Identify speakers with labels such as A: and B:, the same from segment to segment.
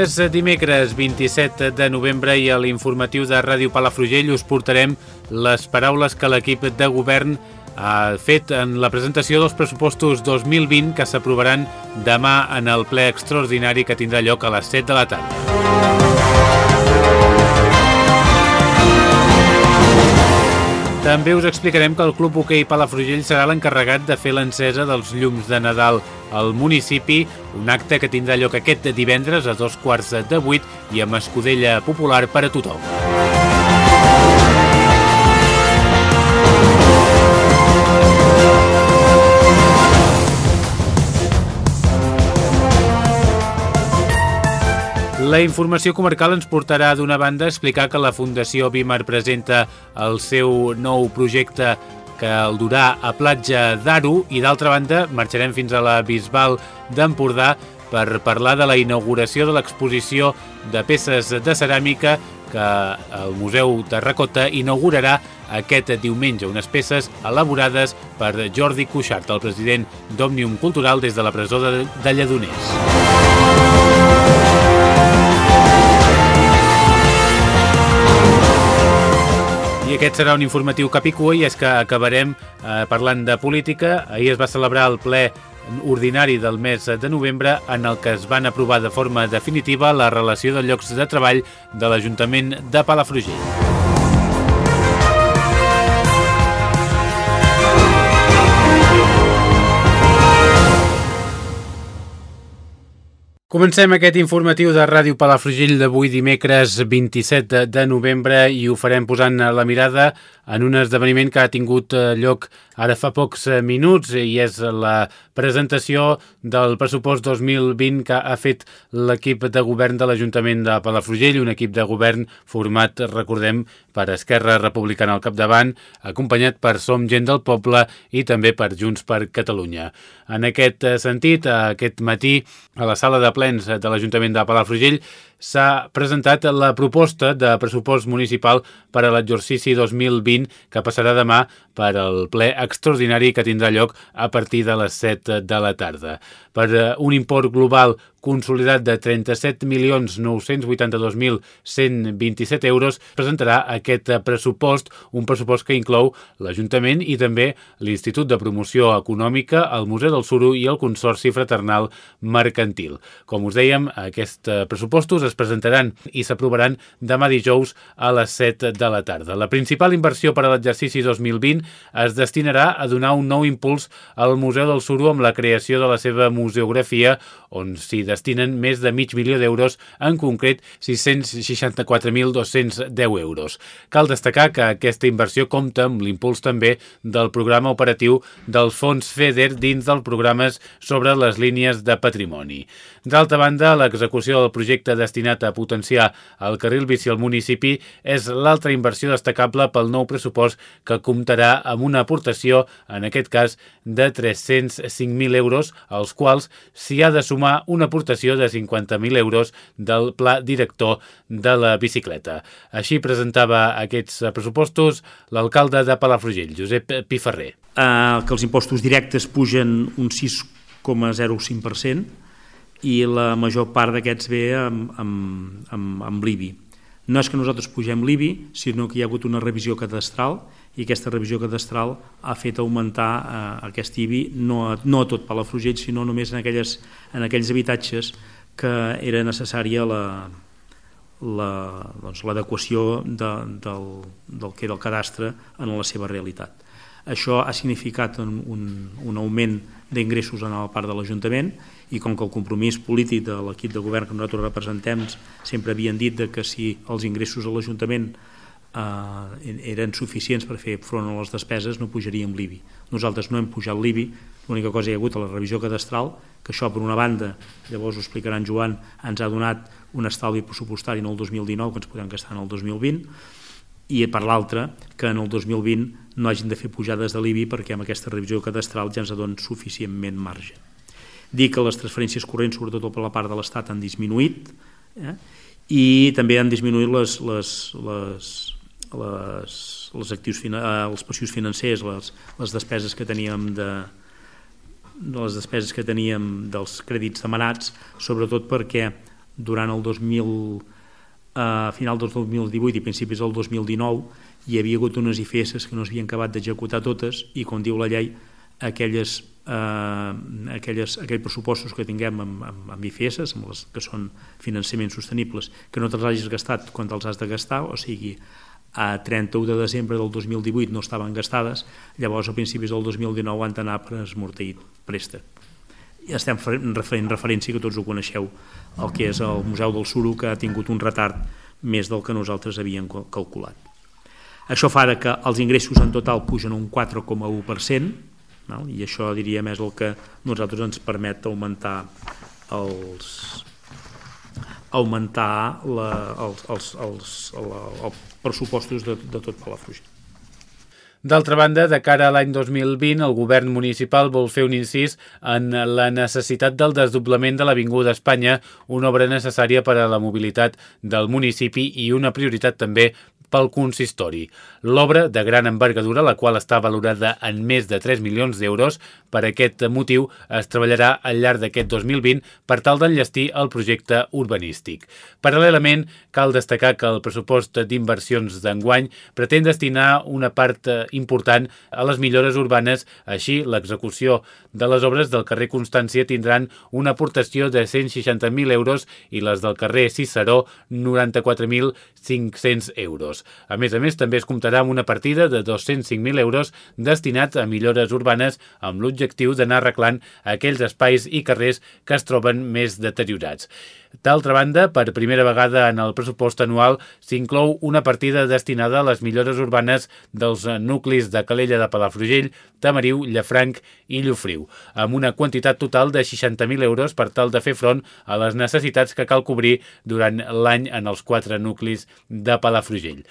A: És dimecres 27 de novembre i a l'informatiu de Ràdio Palafrugell us portarem les paraules que l'equip de govern ha fet en la presentació dels pressupostos 2020 que s'aprovaran demà en el ple extraordinari que tindrà lloc a les 7 de la tarda. També us explicarem que el Club Hoquei Palafrugell serà l'encarregat de fer l'encesa dels llums de Nadal al municipi, un acte que tindrà lloc aquest divendres a dos quarts de vuit i amb escudella popular per a tothom. La informació comarcal ens portarà d'una banda a explicar que la Fundació Bimar presenta el seu nou projecte que el durà a platja d'Aro i d'altra banda marxarem fins a la Bisbal d'Empordà per parlar de la inauguració de l'exposició de peces de ceràmica que el Museu Terracota inaugurarà aquest diumenge, unes peces elaborades per Jordi Cuixart, el president d'Òmnium Cultural des de la presó de, de Lledoners. I aquest serà un informatiu capicua i és que acabarem eh, parlant de política. Ahir es va celebrar el ple ordinari del mes de novembre en el que es van aprovar de forma definitiva la relació de llocs de treball de l'Ajuntament de Palafrugell. Comencem aquest informatiu de Ràdio Palafrugell d'avui dimecres 27 de novembre i ho farem posant la mirada en un esdeveniment que ha tingut lloc ara fa pocs minuts i és la presentació del pressupost 2020 que ha fet l'equip de govern de l'Ajuntament de Palafrugell, un equip de govern format, recordem, per Esquerra Republicana al capdavant, acompanyat per Som Gent del Poble i també per Junts per Catalunya. En aquest sentit, aquest matí, a la sala de plens de l'Ajuntament de Palafrugell, s'ha presentat la proposta de pressupost municipal per a l'exercici 2020 que passarà demà per al ple extraordinari que tindrà lloc a partir de les 7 de la tarda. Per un import global consolidat de 37.982.127 euros presentarà aquest pressupost, un pressupost que inclou l'Ajuntament i també l'Institut de Promoció Econòmica, el Museu del Suro i el Consorci Fraternal Mercantil. Com us dèiem, aquests pressupostos es presentaran i s'aprovaran demà dijous a les 7 de la tarda. La principal inversió per a l'exercici 2020 es destinarà a donar un nou impuls al Museu del Suro amb la creació de la seva museografia, on s'hi destinen més de mig milió d'euros, en concret 664.210 euros. Cal destacar que aquesta inversió compta amb l'impuls també del programa operatiu del Fons FEDER dins dels programes sobre les línies de patrimoni. D'altra banda, l'execució del projecte destinat a potenciar el carril bici al municipi és l'altra inversió destacable pel nou pressupost que comptarà amb una aportació, en aquest cas, de 305.000 euros, als quals s'hi ha de sumar una aportació de 50.000 euros del pla director de la bicicleta. Així presentava aquests pressupostos l'alcalde de Palafrugell, Josep Piferrer.
B: Uh, que els impostos directes pugen un 6,05%, i la major part d'aquests ve amb, amb, amb, amb l'IBI. No és que nosaltres pugem l'IBI, sinó que hi ha hagut una revisió cadastral i aquesta revisió cadastral ha fet augmentar eh, aquest IBI no a, no a tot Palafrugell, sinó només en, aquelles, en aquells habitatges que era necessària la, la, doncs, de, del, del que era el cadastre en la seva realitat. Això ha significat un, un, un augment d'ingressos en la part de l'Ajuntament i com que el compromís polític de l'equip de govern que nosaltres representem sempre havien dit de que si els ingressos a l'Ajuntament eh, eren suficients per fer front a les despeses, no pujaríem l'IBI. Nosaltres no hem pujat l'IBI, l'única cosa hi ha hagut a la revisió cadastral, que això per una banda, llavors ho explicarà en Joan, ens ha donat un estalvi pressupostari en el 2019 que ens podem gastar en el 2020, i per l'altra, que en el 2020 no hagin de fer pujades de l'IBI perquè amb aquesta revisió cadastral ja ens dona suficientment marge. Dir que les transferències corrents, sobretot per la part de l'Estat, han disminuït eh? i també han disminuït les, les, les, les, les actius, eh, els passius financers, les, les despeses que teníem de, de les despeses que teníem dels crèdits demanats, sobretot perquè durant el 2000 a final del 2018 i principis del 2019 hi havia hagut unes IFS que no s'havien acabat d'executar totes i, com diu la llei, aquelles, eh, aquelles, aquells pressupostos que tinguem amb, amb, amb IFS, amb les que són finançaments sostenibles, que no te'ls hagis gastat quan te'ls has de gastar, o sigui, a 31 de desembre del 2018 no estaven gastades, llavors a principis del 2019 han d'anar per esmorteït préstec. I estem fent referència, que tots ho coneixeu, el que és el Museu del Suro, que ha tingut un retard més del que nosaltres havíem calculat. Això fa que els ingressos en total pugen un 4,1%, i això diríem és el que nosaltres ens permet augmentar els, augmentar la, els, els, els, els, els pressupostos de, de tot Palafrugell.
A: D'altra banda, de cara a l'any 2020, el govern municipal vol fer un incís en la necessitat del desdoblament de l'Avinguda Espanya, una obra necessària per a la mobilitat del municipi i una prioritat també pel consistori. L'obra, de gran envergadura, la qual està valorada en més de 3 milions d'euros, per aquest motiu es treballarà al llarg d'aquest 2020 per tal d'enllestir el projecte urbanístic. Paral·lelament, cal destacar que el pressupost d'inversions d'enguany pretén destinar una part eh, important a les millores urbanes, així l'execució de les obres del carrer Constància tindran una aportació de 160.000 euros i les del carrer Ciceró 94.500 euros. A més a més, també es comptarà amb una partida de 205.000 euros destinats a millores urbanes amb l'objectiu d'anar arreglant aquells espais i carrers que es troben més deteriorats. D'altra banda, per primera vegada en el pressupost anual s'inclou una partida destinada a les millores urbanes dels nuclis de Calella de Palafrugell, Tamariu, Llafranc i Llofriu, amb una quantitat total de 60.000 euros per tal de fer front a les necessitats que cal cobrir durant l'any en els quatre nuclis de Palafrugell.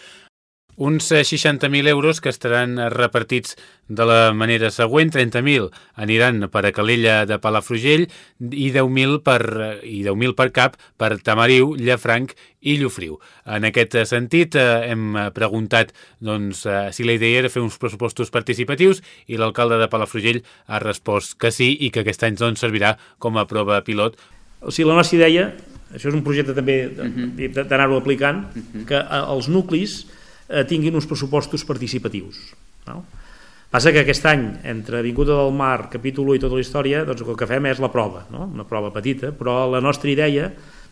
A: Uns 60.000 eh, euros que estaran repartits de la manera següent. 30.000 aniran per a Calella de Palafrugell i 10.000 per, i 10 per cap per Tamariu, Llafranc i Llofriu. En aquest sentit, eh, hem preguntat doncs, eh, si la idea era fer uns pressupostos participatius i l'alcalde de Palafrugell ha respost que sí i que aquest any doncs, servirà com a prova pilot.
B: O sigui, la nostra idea, això és un projecte també mhm. d'anar-ho aplicant, mhm. que els nuclis eh, tinguin uns pressupostos participatius. No? Passa que aquest any, entre Avinguda del Mar, capítol 1 i tota la història, doncs el que fem és la prova, no? una prova petita, però la nostra idea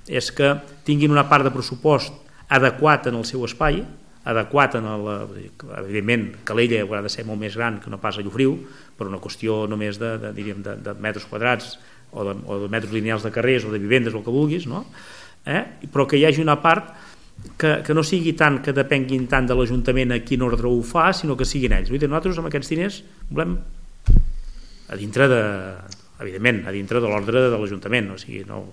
B: és que tinguin una part de pressupost adequat en el seu espai, adequat en el... Evidentment, Calella haurà de ser molt més gran que no pas a Llofriu, per una qüestió només de, de, diríem, de, de metres quadrats o de, o de metres lineals de carrers o de vivendes o el que vulguis, no? eh? però que hi hagi una part que, que no sigui tant que depenguin tant de l'Ajuntament a quin ordre ho fa, sinó que siguin ells. Vull dir, nosaltres amb aquests diners volem a dintre de, evidentment, a dintre de l'ordre de l'Ajuntament, o sigui, no,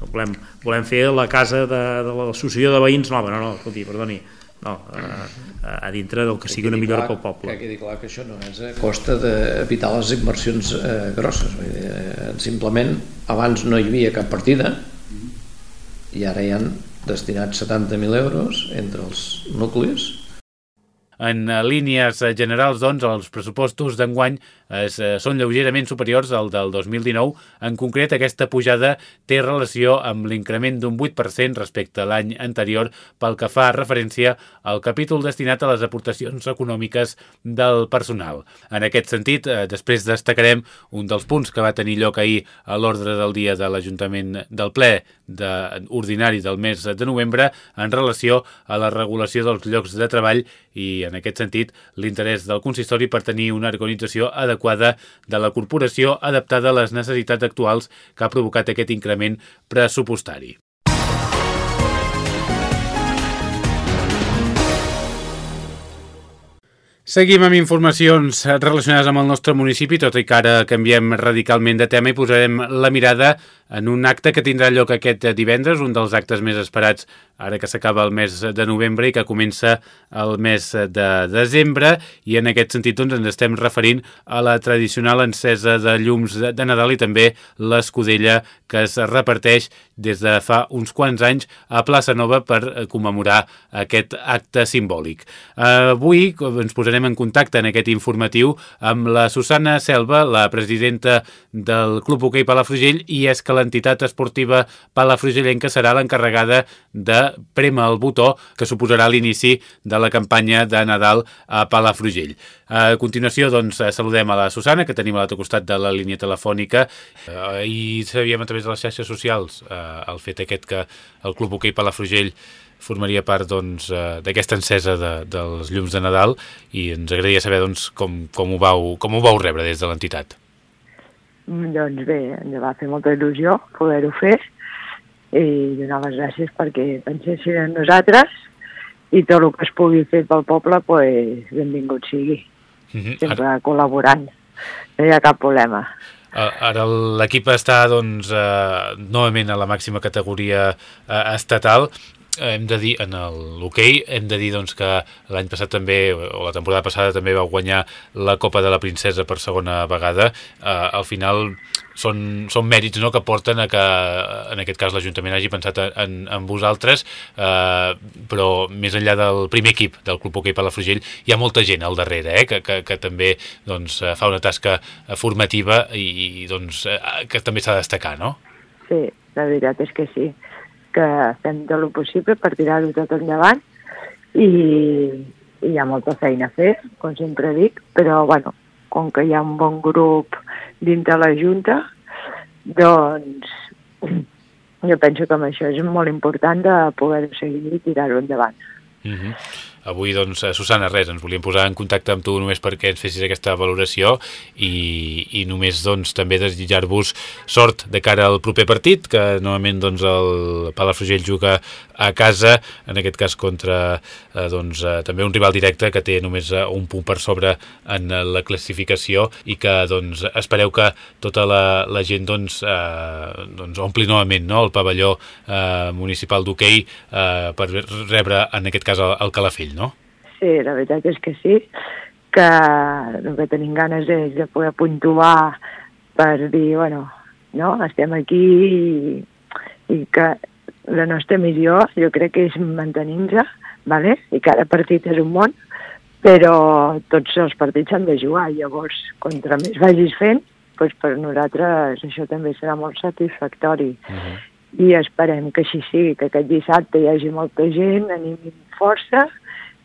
B: no volem, volem fer la casa de, de l'associació de veïns nova, no, no, escolti, perdoni, no, a, a dintre del que sigui una millora pel poble.
C: Que quedi clar que això no és a costa d'evitar les inversions eh, grosses. Vull dir, eh, simplement, abans no hi havia cap partida i ara hi ha destinats 70.000 euros entre els nuclis.
A: En línies generals, doncs, els pressupostos d'enguany es, eh, són lleugerament superiors al del 2019. En concret, aquesta pujada té relació amb l'increment d'un 8% respecte a l'any anterior pel que fa referència al capítol destinat a les aportacions econòmiques del personal. En aquest sentit, eh, després destacarem un dels punts que va tenir lloc ahir a l'ordre del dia de l'Ajuntament del ple de, ordinari del mes de novembre en relació a la regulació dels llocs de treball i, en aquest sentit, l'interès del consistori per tenir una organització adequada de la corporació adaptada a les necessitats actuals que ha provocat aquest increment pressupostari. Seguim amb informacions relacionades amb el nostre municipi, tot i que ara canviem radicalment de tema i posarem la mirada en un acte que tindrà lloc aquest divendres, un dels actes més esperats ara que s'acaba el mes de novembre i que comença el mes de desembre i en aquest sentit doncs, ens estem referint a la tradicional encesa de llums de Nadal i també l'escudella que es reparteix des de fa uns quants anys a Plaça Nova per commemorar aquest acte simbòlic. Avui ens posarem en contacte en aquest informatiu amb la Susana Selva, la presidenta del Club Hoquei Palafrugell i és que l'entitat esportiva palafrugellenca serà l'encarregada de prémer el botó que suposarà l'inici de la campanya de Nadal a Palafrugell. A continuació, doncs, saludem a la Susana, que tenim a l'altre costat de la línia telefònica, eh, i sabíem a través de les xarxes socials eh, el fet aquest que el Club Hoquei Palafrugell formaria part doncs, eh, d'aquesta doncs, encesa de, dels llums de Nadal i ens agradaria saber doncs, com, com, ho vau, com ho vau rebre des de l'entitat.
D: Doncs bé, ens va fer molta il·lusió poder-ho fer i donar les gràcies perquè pensessin en nosaltres i tot el que es pugui fer pel poble, pues, benvingut sigui. Mm -hmm. Sempre Ara... col·laborant, no hi ha cap problema.
A: Ara l'equip està doncs, eh, novament a la màxima categoria eh, estatal hem de dir, en l'hoquei, hem de dir doncs, que l'any passat també, o la temporada passada també va guanyar la Copa de la Princesa per segona vegada. Uh, al final són, són mèrits no, que porten a que, en aquest cas, l'Ajuntament hagi pensat en, en vosaltres, uh, però més enllà del primer equip del Club Hoquei Palafrugell, hi ha molta gent al darrere, eh, que, que, que també doncs, fa una tasca formativa i, doncs, que també s'ha de destacar, no?
D: Sí, la veritat és que sí que fem tot el possible per tirar-ho tot endavant i, i hi ha molta feina a fer, com sempre dic, però bueno, com que hi ha un bon grup dintre la Junta, doncs jo penso que amb això és molt important de poder seguir i tirar-ho endavant.
A: Mm -hmm. Avui, doncs, eh, Susana, res, ens volíem posar en contacte amb tu només perquè ens fessis aquesta valoració i, i només, doncs, també desitjar-vos sort de cara al proper partit, que normalment, doncs, el Palafrugell juga a casa, en aquest cas contra, eh, doncs, eh, també un rival directe que té només eh, un punt per sobre en la classificació i que, doncs, espereu que tota la, la gent, doncs, eh, doncs ompli novament, no?, el pavelló eh, municipal d'hoquei eh, per rebre, en aquest cas, el, el Calafell, no?
D: Sí, la veritat és que sí, que el que tenim ganes és de poder puntuar per dir, bueno, no, estem aquí i, i que la nostra missió jo crec que és mantenir-nos, vale? i cada partit és un món, però tots els partits s'han de jugar, llavors, contra més vagis fent, doncs per nosaltres això també serà molt satisfactori. Uh mhm. -huh. I esperem que així sigui, que aquest dissabte hi hagi molta gent, animin força,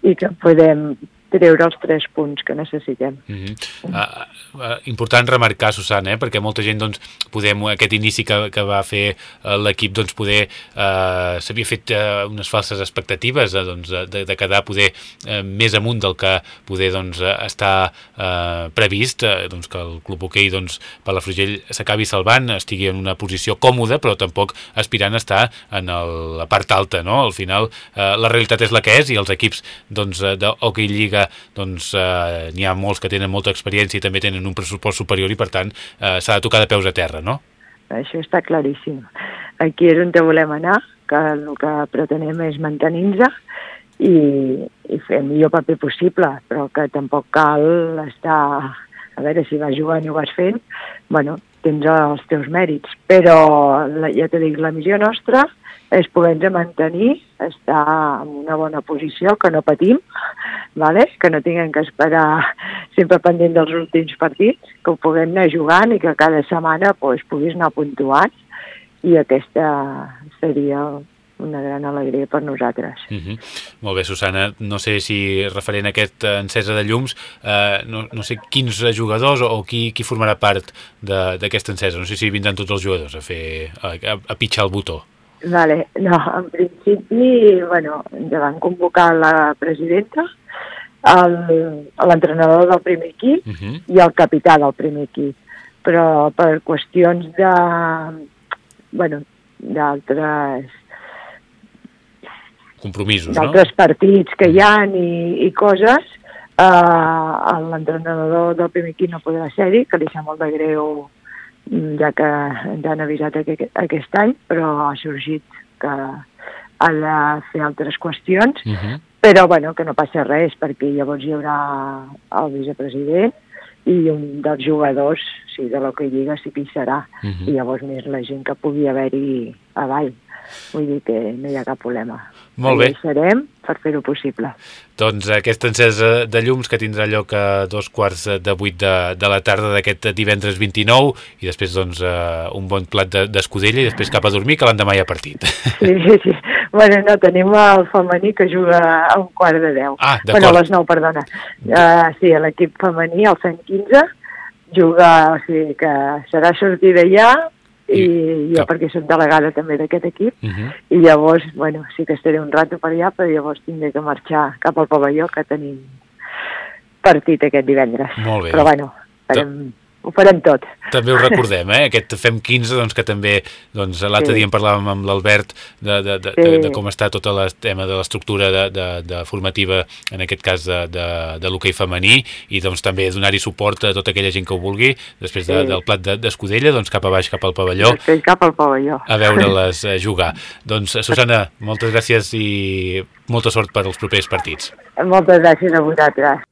D: i que podem treure els tres punts que necessitem. Mm -hmm.
A: uh, uh, important remarcar, Susana, eh? perquè molta gent, doncs, podem, aquest inici que, que va fer uh, l'equip, doncs, poder, uh, s'havia fet uh, unes falses expectatives uh, doncs, de, de quedar poder uh, més amunt del que poder, doncs, està uh, previst, uh, doncs, que el Club Hoquei, doncs, Palafrugell s'acabi salvant, estigui en una posició còmoda, però tampoc aspirant a estar en el, la part alta, no? Al final, uh, la realitat és la que és i els equips, doncs, de Hockey Doncs eh, n'hi ha molts que tenen molta experiència i també tenen un pressupost superior i per tant eh, s'ha de tocar de peus a terra, no?
D: Això està claríssim. Aquí és on volem anar, que el que pretenem és mantenir-nos i, i fer el millor paper possible, però que tampoc cal estar... A veure, si vas jugant i ho vas fent, bueno, tens els teus mèrits, però la, ja t'he dit, la missió nostra és poder-nos mantenir, estar en una bona posició, que no patim, vale? que no tinguem que esperar sempre pendent dels últims partits, que ho puguem anar jugant i que cada setmana pues, puguis anar puntuant i aquesta seria una gran alegria per nosaltres.
A: Uh mhm. -huh. Molt bé, Susana. No sé si referent a aquest encesa de llums, eh, no, no sé quins jugadors o, o qui, qui formarà part d'aquesta encesa. No sé si vindran tots els jugadors a fer a, a, a pitjar el botó.
D: Vale, no, en principi, bueno, ens van convocar la presidenta, l'entrenador del primer equip uh -huh. i el capità del primer equip. Però per qüestions de, bueno, d'altres
A: compromisos,
D: d'altres no? partits que hi ha i, i coses, Uh, L'entrenador del primer equip no podrà ser-hi, que li sap molt de greu ja que ens han avisat aquest, aquest any, però ha sorgit que ha de fer altres qüestions, uh -huh. però bueno, que no passa res, perquè llavors hi haurà el vicepresident i un dels jugadors, sí, de l'Hockey Lliga sí que hi serà, uh -huh. i llavors més la gent que pugui haver-hi a Vall. Vull dir que no hi ha cap problema.
A: Molt bé.
D: Serem per fer-ho possible.
A: Doncs aquesta encesa de llums que tindrà lloc a dos quarts de vuit de, de la tarda d'aquest divendres 29 i després doncs uh, un bon plat d'escudella de, i després cap a dormir que l'endemà hi ha partit.
D: Sí, sí, sí. Bueno, no, tenim el femení que juga a un quart de deu.
A: Ah,
D: bueno, a les nou, perdona. Uh, sí, l'equip femení, el 115, juga, o sigui que serà sortida ja i jo cap... perquè soc delegada també d'aquest equip uh -huh. i llavors, bueno, sí que estaré un rato per allà però llavors tindré que marxar cap al pavelló que tenim partit aquest divendres.
A: Molt bé.
D: Però bueno, farem, ho farem tot.
A: També ho recordem, eh? Aquest FEM 15, doncs, que també doncs, l'altre sí. dia en parlàvem amb l'Albert de, de, de, sí. de, de com està tot el tema de l'estructura de, de, de formativa, en aquest cas de, de, de l'hoquei femení, i doncs també donar-hi suport a tota aquella gent que ho vulgui, després de, sí. del plat d'escudella, doncs cap a baix, cap al pavelló.
D: Cap al pavelló.
A: A veure-les eh, jugar. Doncs, Susana, moltes gràcies i molta sort per als propers partits.
D: Moltes gràcies a vosaltres.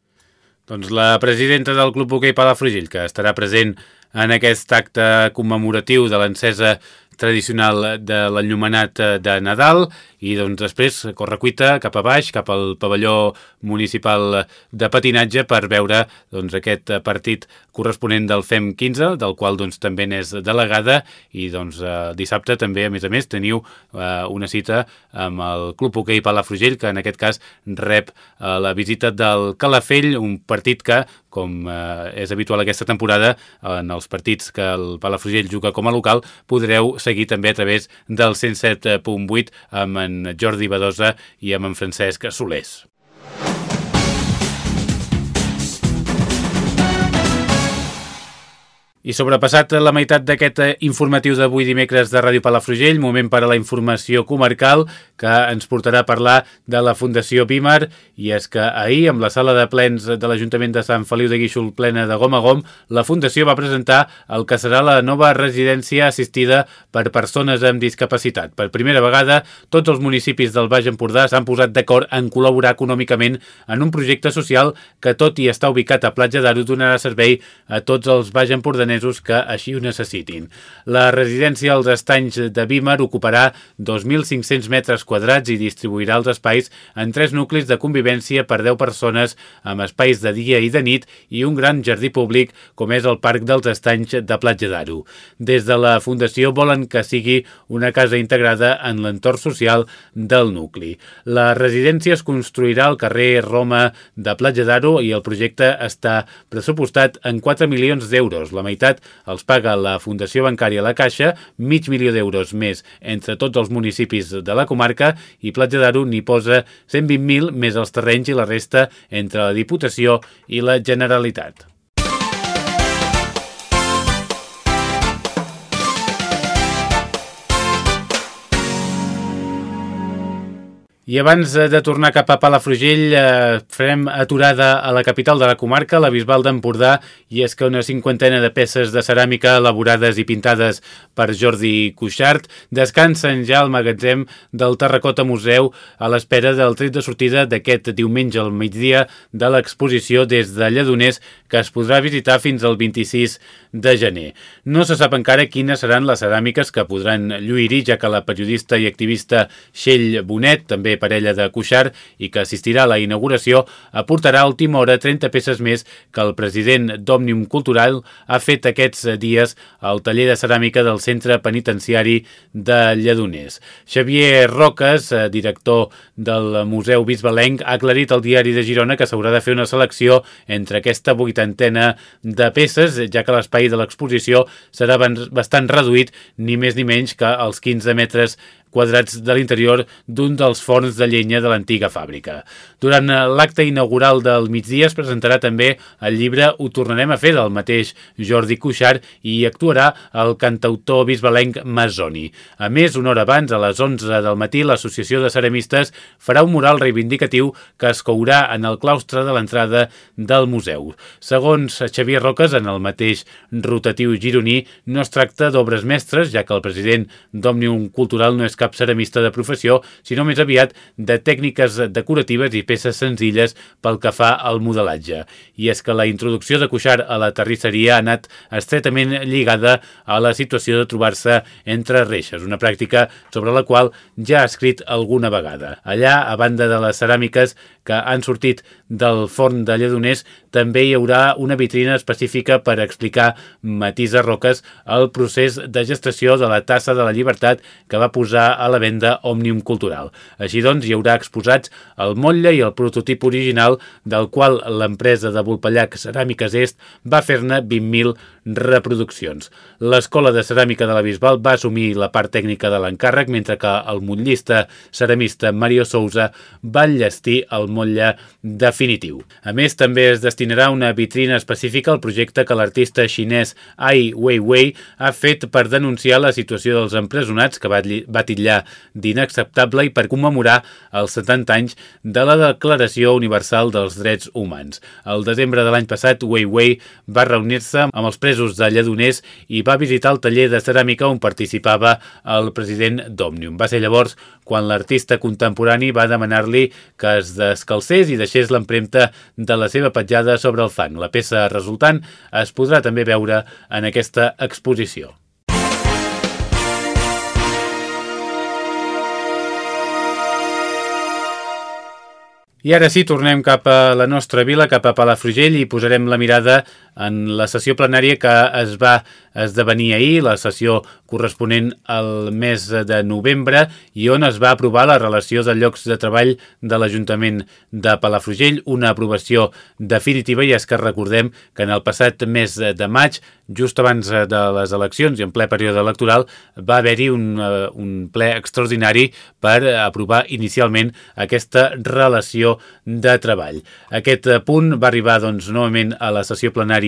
A: Doncs la presidenta del Club Hoquei Palafrugell, que estarà present en aquest acte commemoratiu de l'encesa tradicional de l'enllumenat de Nadal. I doncs després correcuita cap a baix, cap al pavelló municipal de patinatge per veure doncs, aquest partit corresponent del FEM 15, del qual doncs, també n'és delegada. I doncs, eh, dissabte també, a més a més, teniu eh, una cita amb el Club Hoquei Palafrugell, que en aquest cas rep eh, la visita del Calafell, un partit que, com eh, és habitual aquesta temporada, en els partits que el Palafrugell juga com a local, podreu seguir també a través del 107.8 amb en Jordi Badosa i amb en Francesc Solés. I sobrepassat la meitat d'aquest informatiu d'avui dimecres de Ràdio Palafrugell, moment per a la informació comarcal que ens portarà a parlar de la Fundació Bímar i és que ahir, amb la sala de plens de l'Ajuntament de Sant Feliu de Guíxol plena de gom a gom, la Fundació va presentar el que serà la nova residència assistida per persones amb discapacitat. Per primera vegada, tots els municipis del Baix Empordà s'han posat d'acord en col·laborar econòmicament en un projecte social que, tot i estar ubicat a Platja d'Aro, donarà servei a tots els Baix Empordaners danesos que així ho necessitin. La residència als estanys de Bímar ocuparà 2.500 metres quadrats i distribuirà els espais en tres nuclis de convivència per 10 persones amb espais de dia i de nit i un gran jardí públic com és el Parc dels Estanys de Platja d'Aro. Des de la Fundació volen que sigui una casa integrada en l'entorn social del nucli. La residència es construirà al carrer Roma de Platja d'Aro i el projecte està pressupostat en 4 milions d'euros, la meitat meitat els paga la Fundació Bancària La Caixa, mig milió d'euros més entre tots els municipis de la comarca i Platja d'Aro n'hi posa 120.000 més els terrenys i la resta entre la Diputació i la Generalitat. I abans de tornar cap a Palafrugell, eh, farem aturada a la capital de la comarca, la Bisbal d'Empordà, i és que una cinquantena de peces de ceràmica elaborades i pintades per Jordi Cuixart descansen ja al magatzem del Terracota Museu a l'espera del tret de sortida d'aquest diumenge al migdia de l'exposició des de Lledoners que es podrà visitar fins al 26 de gener. No se sap encara quines seran les ceràmiques que podran lluir-hi, ja que la periodista i activista Xell Bonet també parella de Cuixart i que assistirà a la inauguració, aportarà a última hora 30 peces més que el president d'Òmnium Cultural ha fet aquests dies al taller de ceràmica del Centre Penitenciari de Lledoners. Xavier Roques, eh, director del Museu Bisbalenc, ha aclarit al diari de Girona que s'haurà de fer una selecció entre aquesta vuitantena de peces, ja que l'espai de l'exposició serà bastant reduït, ni més ni menys que els 15 metres quadrats de l'interior d'un dels forns de llenya de l'antiga fàbrica. Durant l'acte inaugural del migdia es presentarà també el llibre Ho tornarem a fer del mateix Jordi Cuixart i actuarà el cantautor bisbalenc Masoni. A més, una hora abans, a les 11 del matí, l'Associació de Ceramistes farà un mural reivindicatiu que es courà en el claustre de l'entrada del museu. Segons Xavier Roques, en el mateix rotatiu gironí, no es tracta d'obres mestres, ja que el president d'Òmnium Cultural no és cap ceramista de professió, sinó més aviat de tècniques decoratives i peces senzilles pel que fa al modelatge. I és que la introducció de Cuixart a la terrisseria ha anat estretament lligada a la situació de trobar-se entre reixes, una pràctica sobre la qual ja ha escrit alguna vegada. Allà, a banda de les ceràmiques que han sortit del forn de Lledoners, també hi haurà una vitrina específica per explicar Matisa Roques el procés de gestació de la tassa de la llibertat que va posar a la venda Òmnium Cultural. Així doncs, hi haurà exposats el motlle i el prototip original del qual l'empresa de Volpellac Ceràmiques Est va fer-ne 20.000 reproduccions. L'Escola de Ceràmica de la Bisbal va assumir la part tècnica de l'encàrrec, mentre que el motllista ceramista Mario Sousa va enllestir el motlle definitiu. A més, també es destinarà una vitrina específica al projecte que l'artista xinès Ai Weiwei ha fet per denunciar la situació dels empresonats que va, titllar d'inacceptable i per commemorar els 70 anys de la Declaració Universal dels Drets Humans. El desembre de l'any passat, Weiwei va reunir-se amb els presos de Lledoners i va visitar el taller de ceràmica on participava el president d'Òmnium. Va ser llavors quan l'artista contemporani va demanar-li que es descalcés i deixés l'empremta de la seva petjada sobre el fang. La peça resultant es podrà també veure en aquesta exposició. I ara sí, tornem cap a la nostra vila, cap a Palafrugell i posarem la mirada en la sessió plenària que es va esdevenir ahir, la sessió corresponent al mes de novembre i on es va aprovar la relació de llocs de treball de l'Ajuntament de Palafrugell, una aprovació definitiva i és que recordem que en el passat mes de maig, just abans de les eleccions i en ple període electoral, va haver-hi un, eh, un ple extraordinari per aprovar inicialment aquesta relació de treball. Aquest punt va arribar doncs, novament a la sessió plenària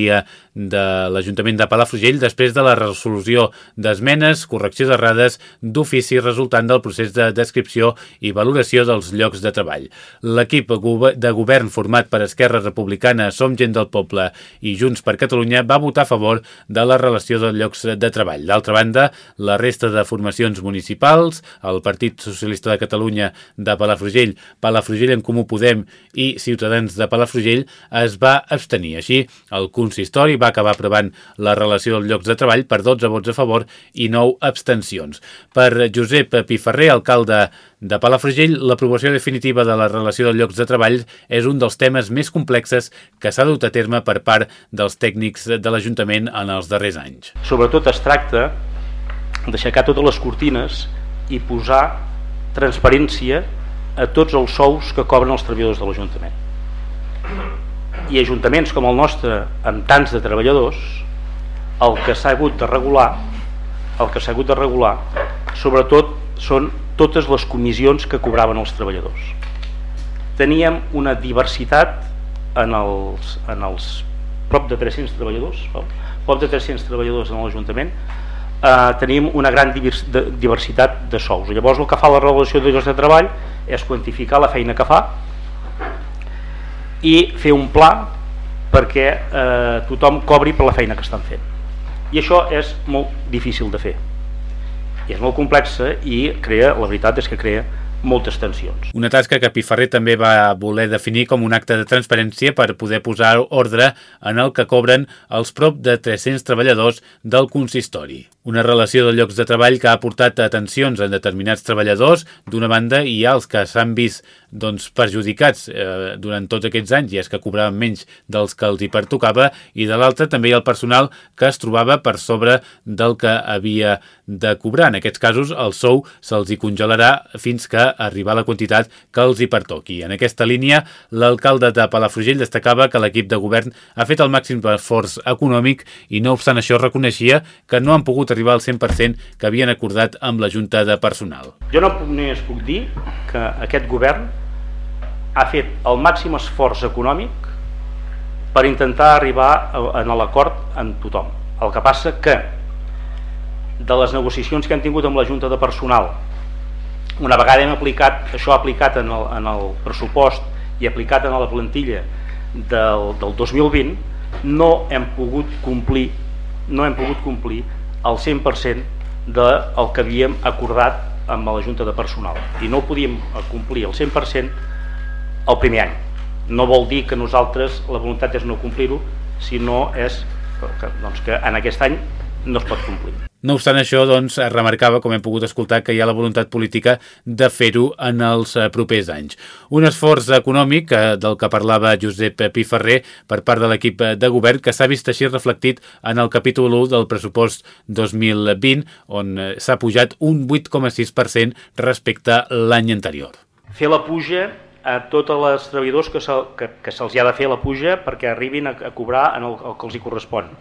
A: de l'Ajuntament de Palafrugell després de la resolució d'esmenes, correcció d'errades d'ofici resultant del procés de descripció i valoració dels llocs de treball. L'equip de govern format per Esquerra Republicana, Som Gent del Poble i Junts per Catalunya va votar a favor de la relació de llocs de treball. D'altra banda, la resta de formacions municipals, el Partit Socialista de Catalunya de Palafrugell, Palafrugell en Comú Podem i Ciutadans de Palafrugell es va abstenir. Així, el consistori va acabar aprovant la relació dels llocs de treball per 12 vots a favor i 9 abstencions. Per Josep Piferrer, alcalde de Palafrugell, l'aprovació definitiva de la relació de llocs de treball és un dels temes més complexes que s'ha dut a terme per part dels tècnics de l'Ajuntament en els darrers anys.
E: Sobretot es tracta d'aixecar totes les cortines i posar transparència a tots els sous que cobren els treballadors de l'Ajuntament. I ajuntaments com el nostre, amb tants de treballadors, el que s'ha hagut de regular, el que s'ha hagut de regular, sobretot són totes les comissions que cobraven els treballadors. Teníem una diversitat en els, en els prop de 300 treballadors, prop de 300 treballadors en l'Ajuntament, eh, tenim una gran diversitat de sous. Llavors el que fa la relació de llocs de treball és quantificar la feina que fa i fer un pla perquè eh, tothom cobri per la feina que estan fent. I això és molt difícil de fer i és molt complexa i crea, la veritat és que crea moltes tensions.
A: Una tasca que Piferrer també va voler definir com un acte de transparència per poder posar ordre en el que cobren els prop de 300 treballadors del consistori. Una relació de llocs de treball que ha portat a determinats treballadors, d'una banda hi ha els que s'han vist doncs, perjudicats eh, durant tots aquests anys i és que cobraven menys dels que els hi pertocava i de l'altra també hi ha el personal que es trobava per sobre del que havia de cobrar. En aquests casos el sou se'ls hi congelarà fins que arribar la quantitat que els hi pertoqui. En aquesta línia, l'alcalde de Palafrugell destacava que l'equip de govern ha fet el màxim esforç econòmic i no obstant això reconeixia que no han pogut arribar al 100% que havien acordat amb la Junta de Personal.
B: Jo no només puc dir que aquest govern ha fet el màxim esforç econòmic per intentar arribar a l'acord amb tothom. El que passa que de les negociacions que han tingut amb la Junta de Personal una vegada hem aplicat això aplicat en el, en el pressupost i aplicat en la plantilla del, del 2020 no hem pogut complir no hem pogut complir el 100% del que havíem acordat amb la Junta de Personal. I no podíem complir el 100% el primer any. No vol dir que nosaltres la voluntat és no complir-ho sinó és que, doncs, que en aquest any no es pot complir
A: no obstant això, doncs, remarcava, com hem pogut escoltar, que hi ha la voluntat política de fer-ho en els eh, propers anys. Un esforç econòmic eh, del que parlava Josep Piferrer per part de l'equip de govern que s'ha vist així reflectit en el capítol 1 del pressupost 2020, on eh, s'ha pujat un 8,6% respecte l'any anterior.
B: Fer la puja a tots els treballadors que se'ls se, que, que ha de fer la puja perquè arribin a, a cobrar en el, el que els hi correspon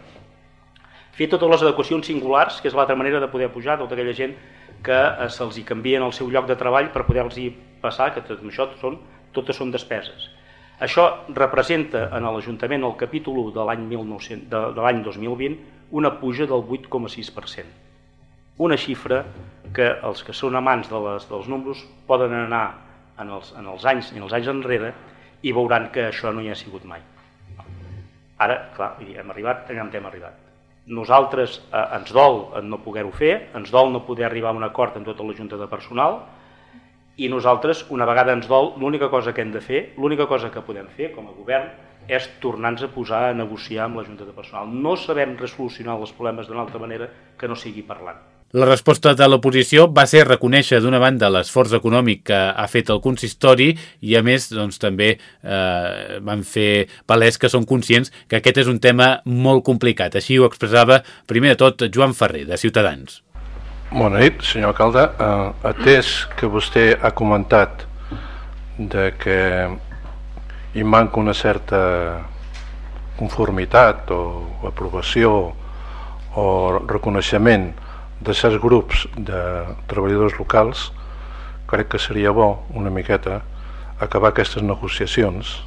B: fer totes les adequacions singulars, que és l'altra manera de poder pujar tota aquella gent que eh, se'ls hi canvien el seu lloc de treball per poder-los passar, que tot això són, totes són despeses. Això representa en l'Ajuntament el capítol 1 de l'any de, de l'any 2020 una puja del 8,6%. Una xifra que els que són amants de les, dels números poden anar en els, en els anys en els anys enrere i veuran que això no hi ha sigut mai. Ara, clar, hem arribat hem arribat nosaltres eh, ens dol no poder-ho fer, ens dol no poder arribar a un acord amb tota la Junta de Personal i nosaltres, una vegada ens dol, l'única cosa que hem de fer, l'única cosa que podem fer com a govern és tornar-nos a posar a negociar amb la Junta de Personal. No sabem resolucionar els problemes d'una altra manera que no sigui parlant.
A: La resposta de l'oposició va ser reconèixer d'una banda l'esforç econòmic que ha fet el consistori i a més doncs, també eh, van fer palès que són conscients que aquest és un tema molt complicat. Així ho expressava primer de tot Joan Ferrer, de Ciutadans.
F: Bona nit, senyor alcalde. Uh, atès que vostè ha comentat de que hi manca una certa conformitat o aprovació o reconeixement de certs grups de treballadors locals crec que seria bo una miqueta acabar aquestes negociacions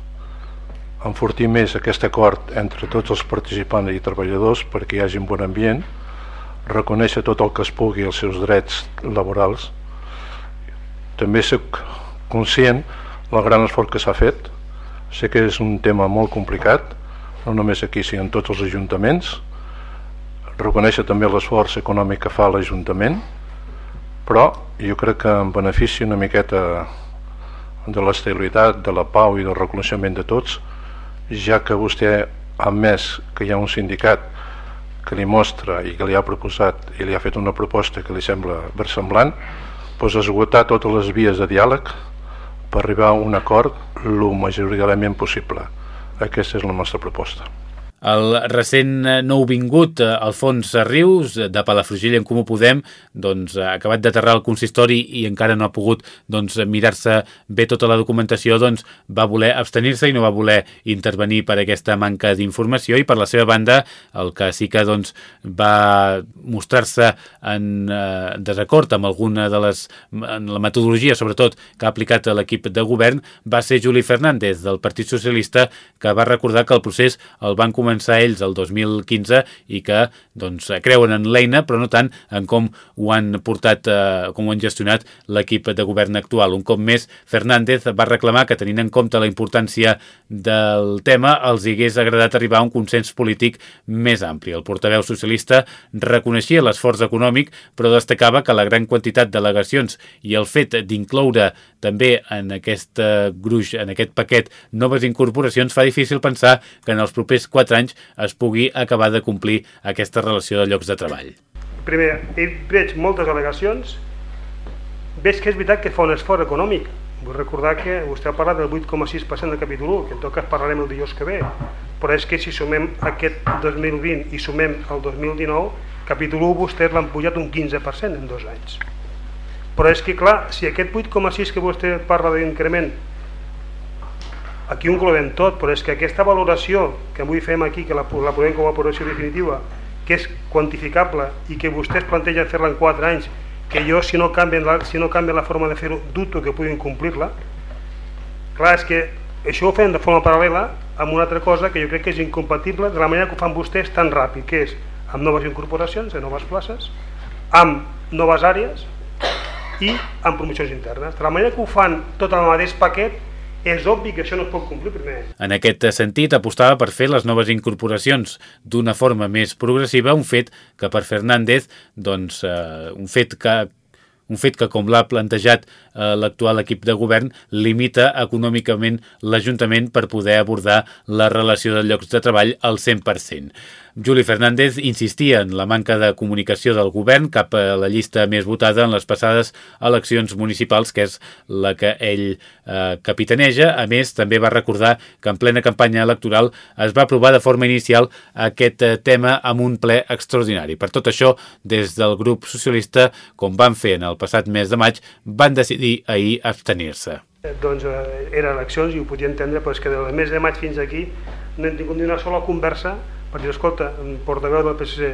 F: enfortir més aquest acord entre tots els participants i treballadors perquè hi hagi un bon ambient reconèixer tot el que es pugui els seus drets laborals. També soc conscient del gran esforç que s'ha fet. Sé que és un tema molt complicat no només aquí sinó en tots els ajuntaments reconèixer també l'esforç econòmic que fa l'Ajuntament però jo crec que en benefici una miqueta de l'estabilitat, de la pau i del reconeixement de tots ja que vostè ha més que hi ha un sindicat que li mostra i que li ha proposat i li ha fet una proposta que li sembla versemblant doncs esgotar totes les vies de diàleg per arribar a un acord el majoritàriament possible. Aquesta és la nostra proposta
A: el recent eh, nou vingut, eh, Alfons Rius, de Palafrugell en Comú Podem, doncs, ha acabat d'aterrar al consistori i encara no ha pogut doncs, mirar-se bé tota la documentació, doncs, va voler abstenir-se i no va voler intervenir per aquesta manca d'informació. I per la seva banda el que sí que doncs, va mostrar-se en eh, desacord amb alguna de les en la metodologia, sobretot, que ha aplicat l'equip de govern, va ser Juli Fernández, del Partit Socialista, que va recordar que el procés el van començar començar ells el 2015 i que doncs, creuen en l'eina però no tant en com ho han portat, eh, com ho han gestionat l'equip de govern actual. Un cop més, Fernández va reclamar que tenint en compte la importància del tema els hagués agradat arribar a un consens polític més ampli. El portaveu socialista reconeixia l'esforç econòmic però destacava que la gran quantitat d'al·legacions i el fet d'incloure també en aquest eh, gruix, en aquest paquet, noves incorporacions fa difícil pensar que en els propers 4 anys es pugui acabar de complir aquesta relació de llocs de treball.
G: Primer, veig moltes al·legacions, veig que és veritat que fa un esforç econòmic. Vull recordar que vostè ha parlat del 8,6% del capítol 1, que en tot cas parlarem el dijous que ve, però és que si sumem aquest 2020 i sumem el 2019, capítol 1 vostès l'han pujat un 15% en dos anys. Però és que clar, si aquest 8,6 que vostè parla d'increment aquí ho incloem tot, però és que aquesta valoració que avui fem aquí, que la, la podem com a valoració definitiva, que és quantificable i que vostès plantegen fer-la en 4 anys, que jo si no canvien la, si no canvien la forma de fer-ho dubto que puguin complir-la, clar, és que això ho fem de forma paral·lela amb una altra cosa que jo crec que és incompatible de la manera que ho fan vostès tan ràpid, que és amb noves incorporacions, de noves places, amb noves àrees i amb promocions internes. De la manera que ho fan tot el mateix paquet, és obvi que això no es pot complir primer.
A: En aquest sentit, apostava per fer les noves incorporacions d'una forma més progressiva, un fet que per Fernández, doncs, eh, un fet que un fet que, com l'ha plantejat eh, l'actual equip de govern, limita econòmicament l'Ajuntament per poder abordar la relació de llocs de treball al 100%. Juli Fernández insistia en la manca de comunicació del govern cap a la llista més votada en les passades eleccions municipals, que és la que ell eh, capitaneja. A més, també va recordar que en plena campanya electoral es va aprovar de forma inicial aquest eh, tema amb un ple extraordinari. Per tot això, des del grup socialista, com van fer en el passat mes de maig, van decidir ahir abstenir-se.
G: Doncs eh, eren eleccions i ho podia entendre, però és que del mes de maig fins aquí no hem tingut ni una sola conversa per dir, escolta, portaveu del PSC,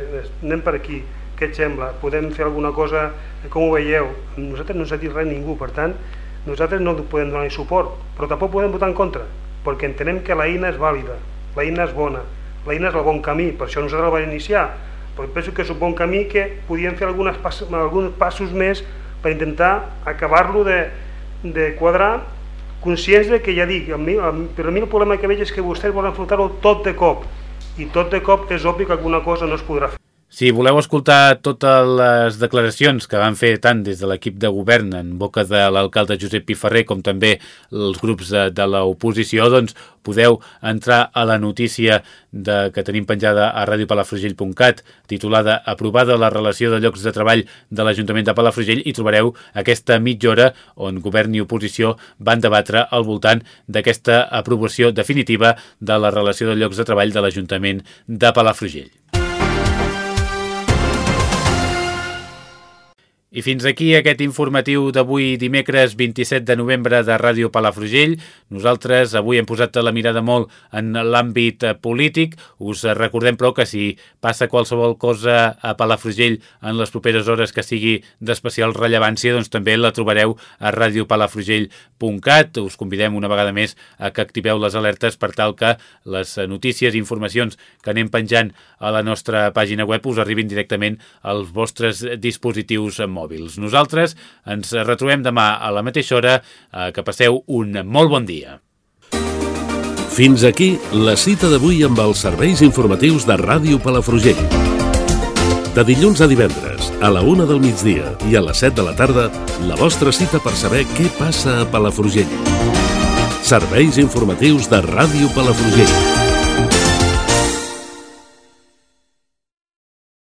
G: anem per aquí, què et sembla? Podem fer alguna cosa, com ho veieu? Nosaltres no ens ha dit res ningú, per tant, nosaltres no podem donar suport, però tampoc podem votar en contra, perquè entenem que la eina és vàlida, la eina és bona, la eina és el bon camí, per això nosaltres la vam iniciar, però penso que és un bon camí que podíem fer algunes pas, alguns passos més per intentar acabar-lo de, de quadrar conscients de que ja dic, a mi, a mi, però a mi el problema que veig és que vostès volen enfrontar-ho tot de cop i tot de cop és obvi que alguna cosa no es podrà fer.
A: Si voleu escoltar totes les declaracions que van fer tant des de l'equip de govern en boca de l'alcalde Josep Piferrer com també els grups de, de l'oposició, doncs podeu entrar a la notícia de, que tenim penjada a radiopalafrugell.cat titulada Aprovada la relació de llocs de treball de l'Ajuntament de Palafrugell i trobareu aquesta mitja hora on govern i oposició van debatre al voltant d'aquesta aprovació definitiva de la relació de llocs de treball de l'Ajuntament de Palafrugell. I fins aquí aquest informatiu d'avui dimecres 27 de novembre de Ràdio Palafrugell. Nosaltres avui hem posat la mirada molt en l'àmbit polític. Us recordem, però, que si passa qualsevol cosa a Palafrugell en les properes hores que sigui d'especial rellevància, doncs també la trobareu a radiopalafrugell.cat. Us convidem una vegada més a que activeu les alertes per tal que les notícies i informacions que anem penjant a la nostra pàgina web us arribin directament als vostres dispositius mòbils mòbils. Nosaltres ens retrobem demà a la mateixa hora. Eh, que passeu un molt bon dia.
H: Fins aquí la cita d'avui amb els serveis informatius de Ràdio Palafrugell. De dilluns a divendres, a la una del migdia i a les 7 de la tarda, la vostra cita per saber què passa a Palafrugell. Serveis informatius de Ràdio Palafrugell.